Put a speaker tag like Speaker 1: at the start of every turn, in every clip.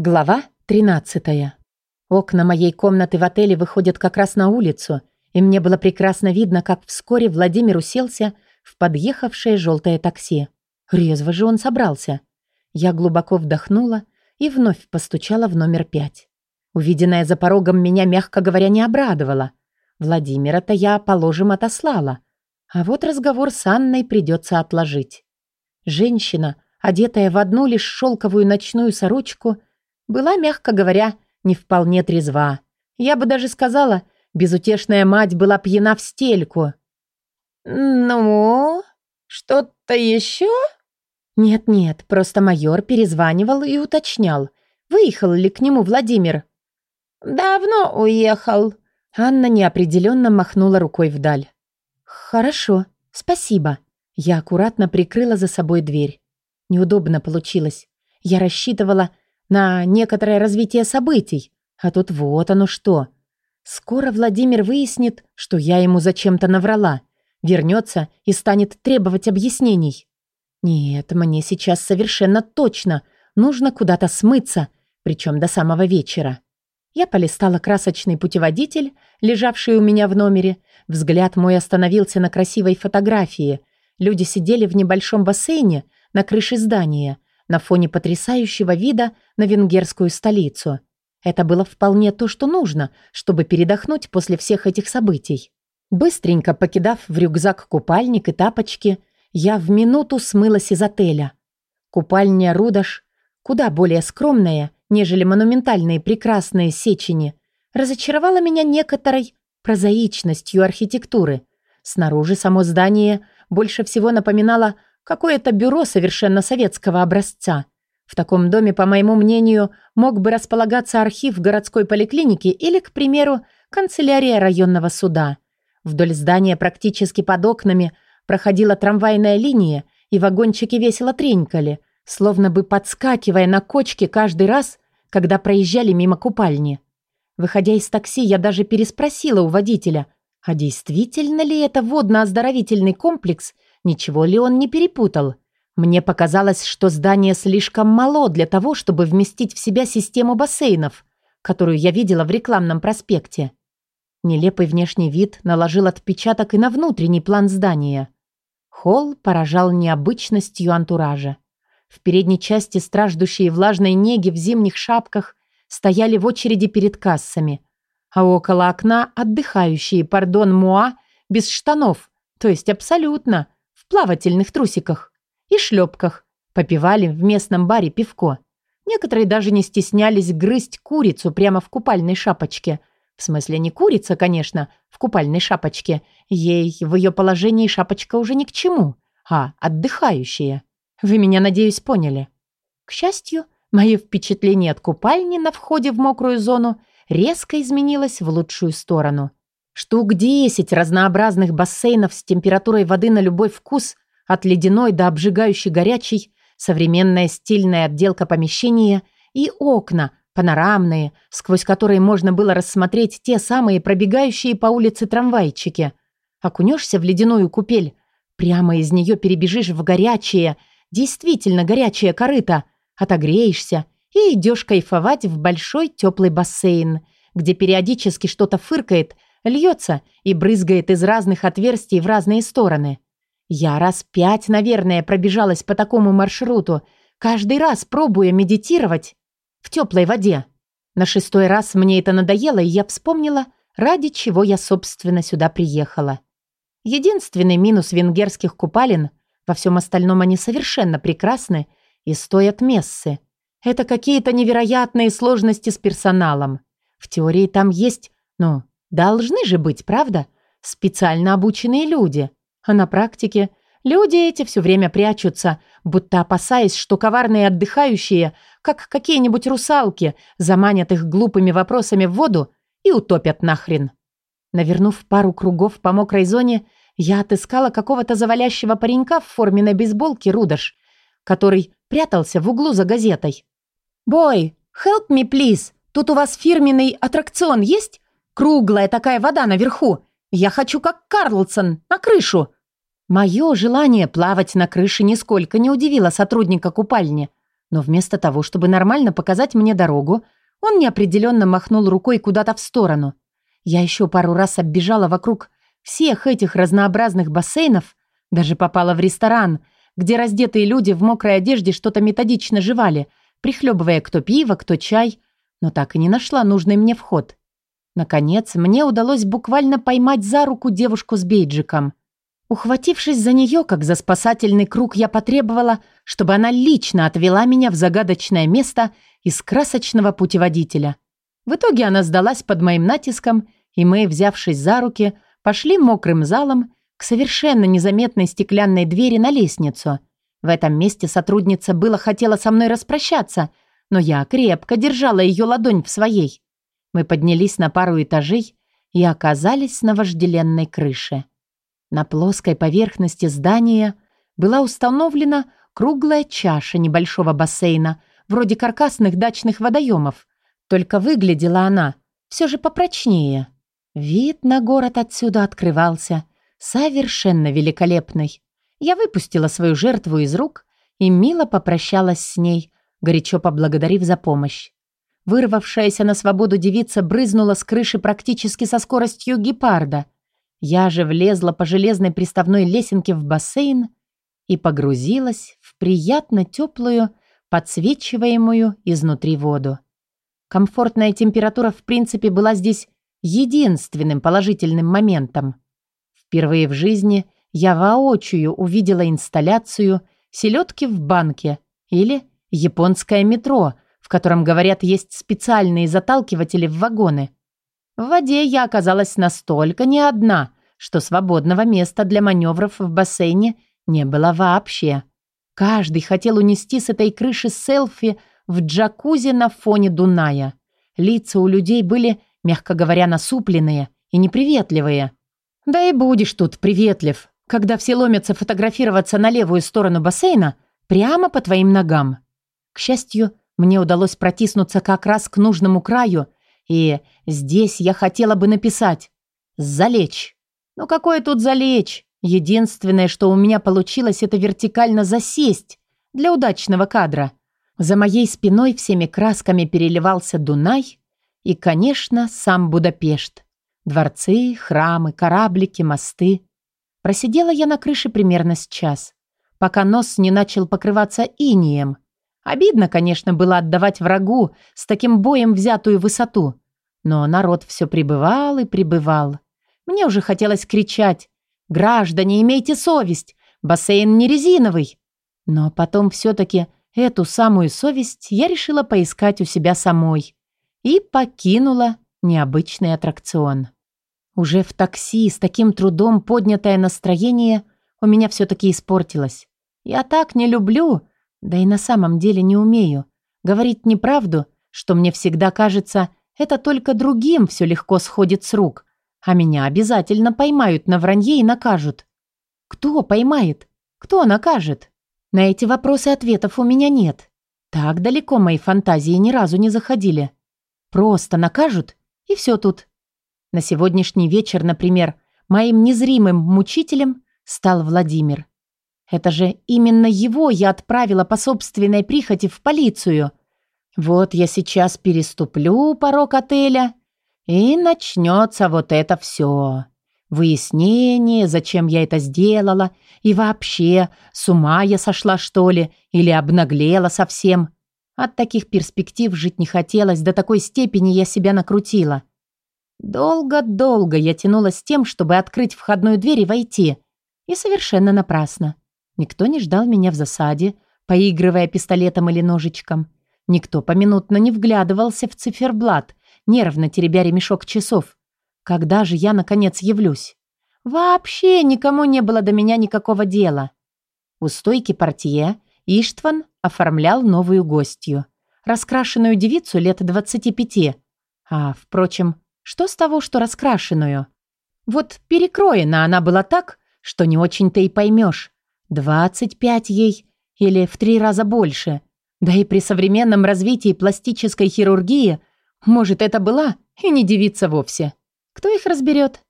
Speaker 1: Глава 13. Окна моей комнаты в отеле выходят как раз на улицу, и мне было прекрасно видно, как вскоре Владимир уселся в подъехавшее желтое такси. Резво же он собрался. Я глубоко вдохнула и вновь постучала в номер пять. Увиденное за порогом меня, мягко говоря, не обрадовало. Владимира-то я, положим, отослала. А вот разговор с Анной придется отложить. Женщина, одетая в одну лишь шелковую ночную сорочку, была, мягко говоря, не вполне трезва. Я бы даже сказала, безутешная мать была пьяна в стельку.
Speaker 2: «Ну, что-то еще?»
Speaker 1: «Нет-нет, просто майор перезванивал и уточнял, выехал ли к нему Владимир».
Speaker 2: «Давно уехал».
Speaker 1: Анна неопределенно махнула рукой вдаль. «Хорошо, спасибо». Я аккуратно прикрыла за собой дверь. Неудобно получилось. Я рассчитывала, на некоторое развитие событий. А тут вот оно что. Скоро Владимир выяснит, что я ему зачем-то наврала. Вернется и станет требовать объяснений. Нет, мне сейчас совершенно точно нужно куда-то смыться, причем до самого вечера. Я полистала красочный путеводитель, лежавший у меня в номере. Взгляд мой остановился на красивой фотографии. Люди сидели в небольшом бассейне на крыше здания – на фоне потрясающего вида на венгерскую столицу. Это было вполне то, что нужно, чтобы передохнуть после всех этих событий. Быстренько покидав в рюкзак купальник и тапочки, я в минуту смылась из отеля. Купальня Рудаш, куда более скромная, нежели монументальные прекрасные сечени, разочаровала меня некоторой прозаичностью архитектуры. Снаружи само здание больше всего напоминало Какое-то бюро совершенно советского образца. В таком доме, по моему мнению, мог бы располагаться архив городской поликлиники или, к примеру, канцелярия районного суда. Вдоль здания практически под окнами проходила трамвайная линия, и вагончики весело тренькали, словно бы подскакивая на кочке каждый раз, когда проезжали мимо купальни. Выходя из такси, я даже переспросила у водителя, а действительно ли это водно-оздоровительный комплекс – Ничего ли он не перепутал? Мне показалось, что здание слишком мало для того, чтобы вместить в себя систему бассейнов, которую я видела в рекламном проспекте. Нелепый внешний вид наложил отпечаток и на внутренний план здания. Холл поражал необычностью антуража. В передней части страждущие влажной неги в зимних шапках стояли в очереди перед кассами, а около окна отдыхающие, пардон, муа, без штанов, то есть абсолютно – плавательных трусиках и шлепках, попивали в местном баре пивко. Некоторые даже не стеснялись грызть курицу прямо в купальной шапочке. В смысле, не курица, конечно, в купальной шапочке. Ей в ее положении шапочка уже ни к чему, а отдыхающая. Вы меня, надеюсь, поняли. К счастью, мое впечатление от купальни на входе в мокрую зону резко изменилось в лучшую сторону. Штук 10 разнообразных бассейнов с температурой воды на любой вкус, от ледяной до обжигающей горячей, современная стильная отделка помещения и окна, панорамные, сквозь которые можно было рассмотреть те самые пробегающие по улице трамвайчики. Окунешься в ледяную купель, прямо из нее перебежишь в горячее, действительно горячее корыто, отогреешься и идешь кайфовать в большой теплый бассейн, где периодически что-то фыркает – Льется и брызгает из разных отверстий в разные стороны. Я раз пять, наверное, пробежалась по такому маршруту, каждый раз пробуя медитировать в теплой воде. На шестой раз мне это надоело, и я вспомнила, ради чего я, собственно, сюда приехала. Единственный минус венгерских купалин, во всем остальном они совершенно прекрасны и стоят мессы. Это какие-то невероятные сложности с персоналом. В теории там есть, ну, Должны же быть, правда? Специально обученные люди. А на практике люди эти все время прячутся, будто опасаясь, что коварные отдыхающие, как какие-нибудь русалки, заманят их глупыми вопросами в воду и утопят нахрен. Навернув пару кругов по мокрой зоне, я отыскала какого-то завалящего паренька в форменной бейсболке Рудаш, который прятался в углу за газетой. «Бой, help me, please! Тут у вас фирменный аттракцион есть? Круглая такая вода наверху. Я хочу, как Карлсон, на крышу». Мое желание плавать на крыше нисколько не удивило сотрудника купальни. Но вместо того, чтобы нормально показать мне дорогу, он неопределенно махнул рукой куда-то в сторону. Я еще пару раз оббежала вокруг всех этих разнообразных бассейнов, даже попала в ресторан, где раздетые люди в мокрой одежде что-то методично жевали, прихлебывая кто пиво, кто чай, но так и не нашла нужный мне вход. Наконец, мне удалось буквально поймать за руку девушку с бейджиком. Ухватившись за нее, как за спасательный круг, я потребовала, чтобы она лично отвела меня в загадочное место из красочного путеводителя. В итоге она сдалась под моим натиском, и мы, взявшись за руки, пошли мокрым залом к совершенно незаметной стеклянной двери на лестницу. В этом месте сотрудница было хотела со мной распрощаться, но я крепко держала ее ладонь в своей. Мы поднялись на пару этажей и оказались на вожделенной крыше. На плоской поверхности здания была установлена круглая чаша небольшого бассейна, вроде каркасных дачных водоемов. Только выглядела она все же попрочнее. Вид на город отсюда открывался – совершенно великолепной. Я выпустила свою жертву из рук и мило попрощалась с ней, горячо поблагодарив за помощь. Вырвавшаяся на свободу девица брызнула с крыши практически со скоростью гепарда. Я же влезла по железной приставной лесенке в бассейн и погрузилась в приятно теплую, подсвечиваемую изнутри воду. Комфортная температура в принципе была здесь единственным положительным моментом. Впервые в жизни я воочию увидела инсталляцию «Селедки в банке» или «Японское метро», в котором, говорят, есть специальные заталкиватели в вагоны. В воде я оказалась настолько не одна, что свободного места для маневров в бассейне не было вообще. Каждый хотел унести с этой крыши селфи в джакузи на фоне Дуная. Лица у людей были, мягко говоря, насупленные и неприветливые. Да и будешь тут приветлив, когда все ломятся фотографироваться на левую сторону бассейна прямо по твоим ногам. К счастью, мне удалось протиснуться как раз к нужному краю, и здесь я хотела бы написать «залечь». Но какое тут залечь? Единственное, что у меня получилось, это вертикально засесть для удачного кадра. За моей спиной всеми красками переливался Дунай и, конечно, сам Будапешт. Дворцы, храмы, кораблики, мосты. Просидела я на крыше примерно с час, пока нос не начал покрываться инием. Обидно, конечно, было отдавать врагу с таким боем взятую высоту. Но народ все прибывал и прибывал. Мне уже хотелось кричать «Граждане, имейте совесть! Бассейн не резиновый!» Но потом все-таки эту самую совесть я решила поискать у себя самой и покинула необычный аттракцион. Уже в такси с таким трудом поднятое настроение у меня все-таки испортилось. Я так не люблю, да и на самом деле не умею, говорить неправду, что мне всегда кажется, это только другим все легко сходит с рук, а меня обязательно поймают на вранье и накажут. Кто поймает? Кто накажет? На эти вопросы ответов у меня нет. Так далеко мои фантазии ни разу не заходили. Просто накажут, и все тут. На сегодняшний вечер, например, моим незримым мучителем стал Владимир. Это же именно его я отправила по собственной прихоти в полицию. Вот я сейчас переступлю порог отеля, и начнется вот это все. Выяснение, зачем я это сделала, и вообще, с ума я сошла, что ли, или обнаглела совсем. От таких перспектив жить не хотелось, до такой степени я себя накрутила. Долго-долго я тянула с тем, чтобы открыть входную дверь и войти. И совершенно напрасно. Никто не ждал меня в засаде, поигрывая пистолетом или ножичком. Никто поминутно не вглядывался в циферблат, нервно теребя ремешок часов. Когда же я, наконец, явлюсь? Вообще никому не было до меня никакого дела. У стойки портье Иштван оформлял новую гостью. Раскрашенную девицу лет двадцати пяти. А, впрочем, что с того, что раскрашенную? Вот перекроена она была так, что не очень-то и поймешь. Двадцать пять ей или в три раза больше. Да и при современном развитии пластической хирургии, может, это была и не девица вовсе. Кто их разберет?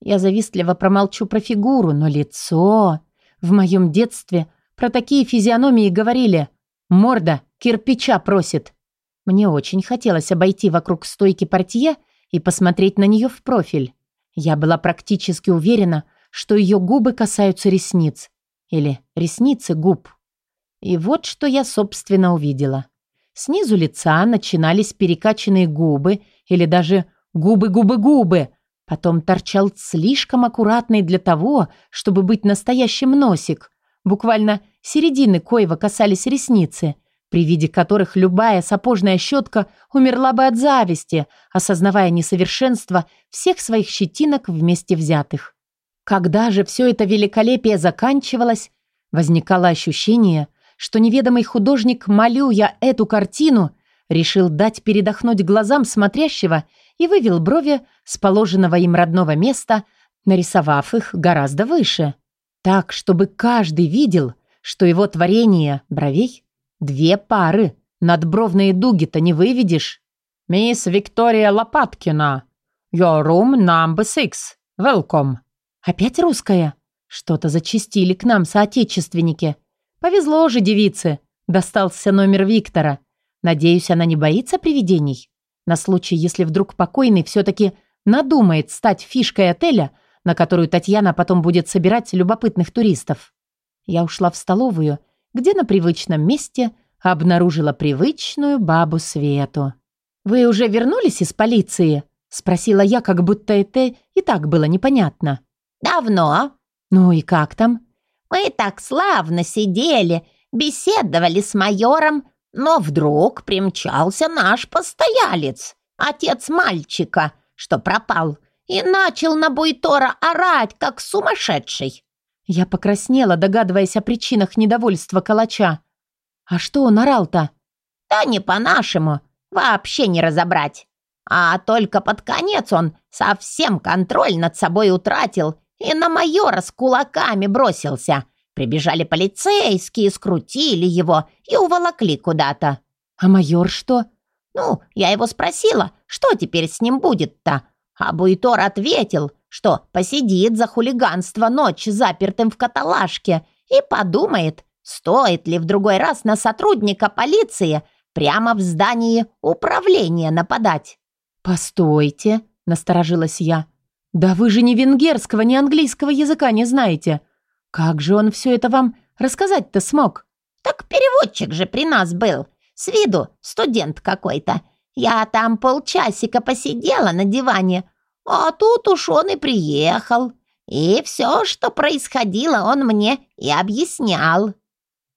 Speaker 1: Я завистливо промолчу про фигуру, но лицо... В моем детстве про такие физиономии говорили «морда кирпича просит. Мне очень хотелось обойти вокруг стойки портье и посмотреть на нее в профиль. Я была практически уверена, что ее губы касаются ресниц. Или ресницы губ. И вот что я, собственно, увидела. Снизу лица начинались перекачанные губы или даже губы-губы-губы. Потом торчал слишком аккуратный для того, чтобы быть настоящим носик. Буквально середины коева касались ресницы, при виде которых любая сапожная щетка умерла бы от зависти, осознавая несовершенство всех своих щетинок вместе взятых. Когда же все это великолепие заканчивалось, возникало ощущение, что неведомый художник, малюя эту картину, решил дать передохнуть глазам смотрящего и вывел брови с положенного им родного места, нарисовав их гораздо выше. Так, чтобы каждый видел, что его творение бровей — две пары, надбровные дуги-то не выведешь. «Мисс Виктория Лопаткина, your room number six, welcome». Опять русская? Что-то зачистили к нам соотечественники. Повезло же девице. Достался номер Виктора. Надеюсь, она не боится привидений? На случай, если вдруг покойный все-таки надумает стать фишкой отеля, на которую Татьяна потом будет собирать любопытных туристов. Я ушла в столовую, где на привычном месте обнаружила привычную бабу Свету. «Вы уже вернулись из полиции?» — спросила я, как будто это и так было непонятно.
Speaker 2: «Давно?»
Speaker 1: «Ну и как там?»
Speaker 2: «Мы так славно сидели, беседовали с майором, но вдруг примчался наш постоялец, отец мальчика, что пропал, и начал на Буйтора орать, как сумасшедший».
Speaker 1: Я покраснела, догадываясь о причинах недовольства калача. «А что он орал-то?»
Speaker 2: «Да не по-нашему, вообще не разобрать. А только под конец он совсем контроль над собой утратил и на майора с кулаками бросился. Прибежали полицейские, скрутили его и уволокли куда-то.
Speaker 1: А майор что?
Speaker 2: Ну, я его спросила, что теперь с ним будет-то? А Буйтор ответил, что посидит за хулиганство ночь запертым в каталажке и подумает, стоит ли в другой раз на сотрудника полиции прямо в здании управления нападать.
Speaker 1: «Постойте», — насторожилась я. «Да вы же ни венгерского, ни английского языка не знаете. Как же он все это вам рассказать-то смог?»
Speaker 2: «Так переводчик же при нас был. С виду студент какой-то. Я там полчасика посидела на диване, а тут уж он и приехал. И все, что происходило, он мне и объяснял».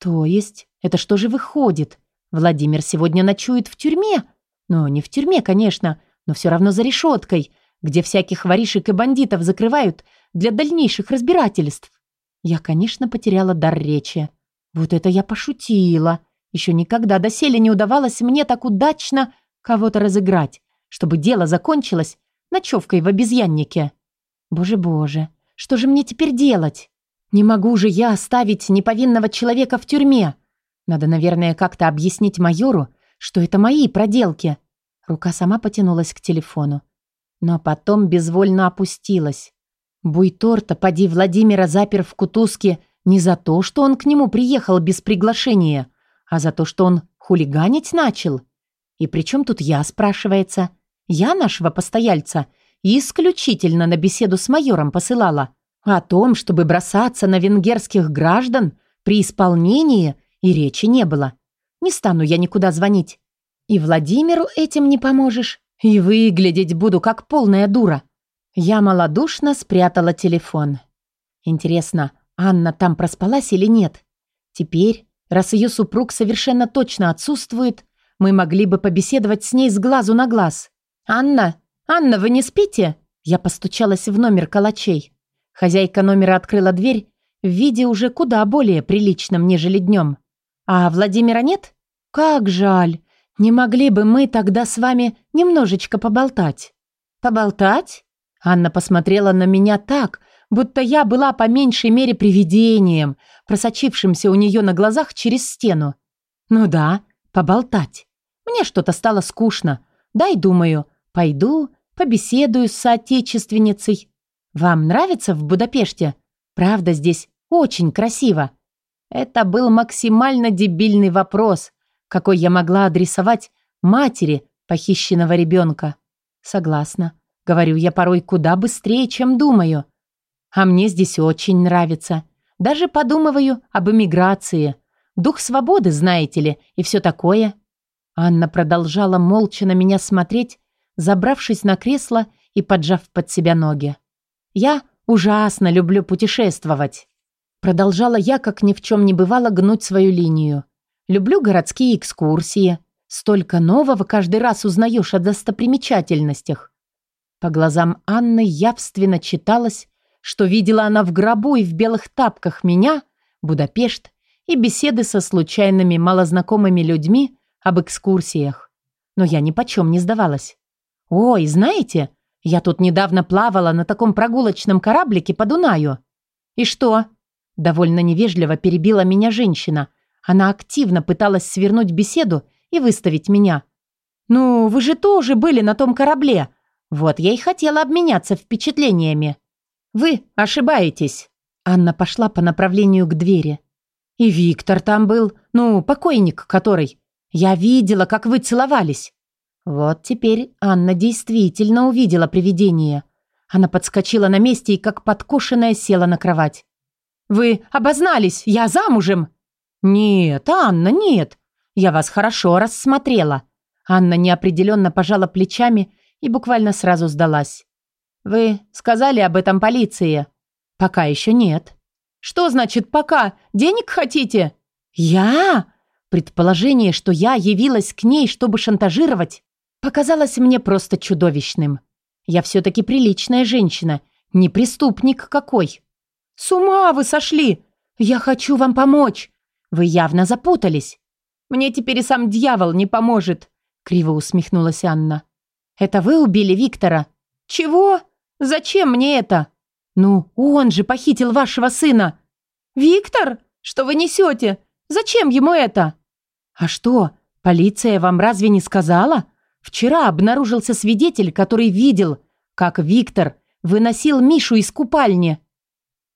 Speaker 1: «То есть, это что же выходит? Владимир сегодня ночует в тюрьме? Ну, не в тюрьме, конечно, но все равно за решеткой, где всяких воришек и бандитов закрывают для дальнейших разбирательств. Я, конечно, потеряла дар речи. Вот это я пошутила. Еще никогда доселе не удавалось мне так удачно кого-то разыграть, чтобы дело закончилось ночевкой в обезьяннике. Боже-боже, что же мне теперь делать? Не могу же я оставить неповинного человека в тюрьме. Надо, наверное, как-то объяснить майору, что это мои проделки. Рука сама потянулась к телефону но потом безвольно опустилась. Буйторта, поди Владимира запер в кутузке не за то, что он к нему приехал без приглашения, а за то, что он хулиганить начал. И при чем тут я, спрашивается? Я нашего постояльца исключительно на беседу с майором посылала. О том, чтобы бросаться на венгерских граждан при исполнении и речи не было. Не стану я никуда звонить. И Владимиру этим не поможешь. И выглядеть буду как полная дура. Я малодушно спрятала телефон. Интересно, Анна там проспалась или нет? Теперь, раз ее супруг совершенно точно отсутствует, мы могли бы побеседовать с ней с глазу на глаз. «Анна! Анна, вы не спите?» Я постучалась в номер калачей. Хозяйка номера открыла дверь в виде уже куда более приличном, нежели днем. «А Владимира нет? Как жаль! «Не могли бы мы тогда с вами немножечко поболтать?» «Поболтать?» Анна посмотрела на меня так, будто я была по меньшей мере привидением, просочившимся у нее на глазах через стену. «Ну да, поболтать. Мне что-то стало скучно. Дай, думаю, пойду, побеседую с соотечественницей. Вам нравится в Будапеште? Правда, здесь очень красиво». Это был максимально дебильный вопрос, какой я могла адресовать матери похищенного ребенка. Согласна. Говорю я порой куда быстрее, чем думаю. А мне здесь очень нравится. Даже подумываю об эмиграции. Дух свободы, знаете ли, и все такое. Анна продолжала молча на меня смотреть, забравшись на кресло и поджав под себя ноги. Я ужасно люблю путешествовать. Продолжала я, как ни в чем не бывало, гнуть свою линию. Люблю городские экскурсии. Столько нового каждый раз узнаешь о достопримечательностях. По глазам Анны явственно читалось, что видела она в гробу и в белых тапках меня, Будапешт и беседы со случайными малознакомыми людьми об экскурсиях. Но я ни почем не сдавалась. «Ой, знаете, я тут недавно плавала на таком прогулочном кораблике по Дунаю». «И что?» Довольно невежливо перебила меня женщина. Она активно пыталась свернуть беседу и выставить меня. «Ну, вы же тоже были на том корабле. Вот я и хотела обменяться впечатлениями». «Вы ошибаетесь». Анна пошла по направлению к двери. «И Виктор там был, ну, покойник который. Я видела, как вы целовались». Вот теперь Анна действительно увидела привидение. Она подскочила на месте и, как подкошенная, села на кровать. «Вы обознались, я замужем!» «Нет, Анна, нет. Я вас хорошо рассмотрела». Анна неопределенно пожала плечами и буквально сразу сдалась. «Вы сказали об этом полиции?» «Пока еще нет». «Что значит «пока»? Денег хотите?» «Я?» Предположение, что я явилась к ней, чтобы шантажировать, показалось мне просто чудовищным. Я все-таки приличная женщина, не преступник какой. «С ума вы сошли! Я хочу вам помочь! Вы явно запутались. Мне теперь и сам дьявол не поможет», — криво усмехнулась Анна. «Это вы убили Виктора?» «Чего?» Зачем мне это? Ну, он же похитил вашего сына. Виктор, что вы несете? Зачем ему это? А что, полиция вам разве не сказала? Вчера обнаружился свидетель, который видел, как Виктор выносил Мишу из купальни.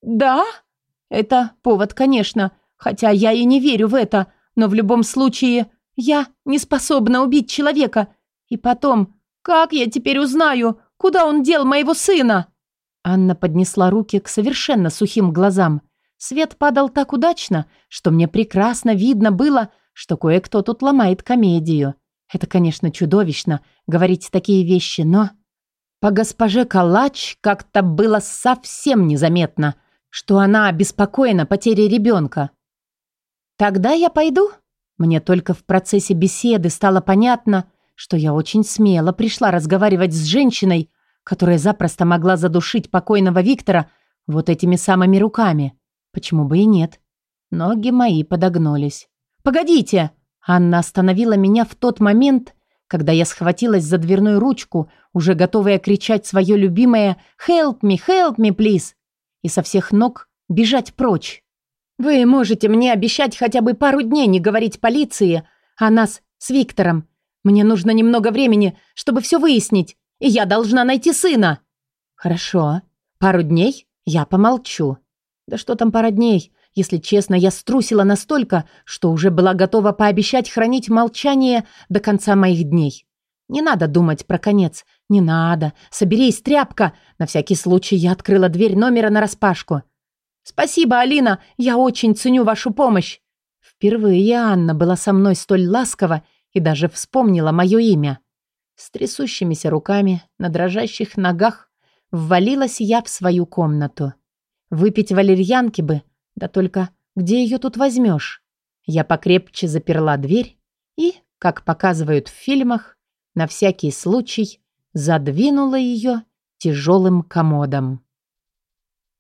Speaker 1: Да? Это повод, конечно, хотя я и не верю в это, но в любом случае я не способна убить человека. И потом, как я теперь узнаю, Куда он дел моего сына?» Анна поднесла руки к совершенно сухим глазам. Свет падал так удачно, что мне прекрасно видно было, что кое-кто тут ломает комедию. Это, конечно, чудовищно говорить такие вещи, но... По госпоже Калач как-то было совсем незаметно, что она обеспокоена потерей ребенка. «Тогда я пойду?» Мне только в процессе беседы стало понятно, что я очень смело пришла разговаривать с женщиной, которая запросто могла задушить покойного Виктора вот этими самыми руками. Почему бы и нет? Ноги мои подогнулись. «Погодите!» Анна остановила меня в тот момент, когда я схватилась за дверную ручку, уже готовая кричать свое любимое «Help me, help me, please!» и со всех ног бежать прочь. «Вы можете мне обещать хотя бы пару дней не говорить полиции о нас с Виктором. Мне нужно немного времени, чтобы все выяснить, и я должна найти сына». «Хорошо. Пару дней я помолчу». «Да что там пара дней? Если честно, я струсила настолько, что уже была готова пообещать хранить молчание до конца моих дней. Не надо думать про конец. Не надо. Соберись, тряпка. На всякий случай я открыла дверь номера нараспашку. «Спасибо, Алина. Я очень ценю вашу помощь». Впервые Анна была со мной столь ласкова и даже вспомнила мое имя. С трясущимися руками, на дрожащих ногах, ввалилась я в свою комнату. Выпить валерьянки бы, да только где ее тут возьмешь? Я покрепче заперла дверь и, как показывают в фильмах, на всякий случай задвинула ее тяжелым комодом.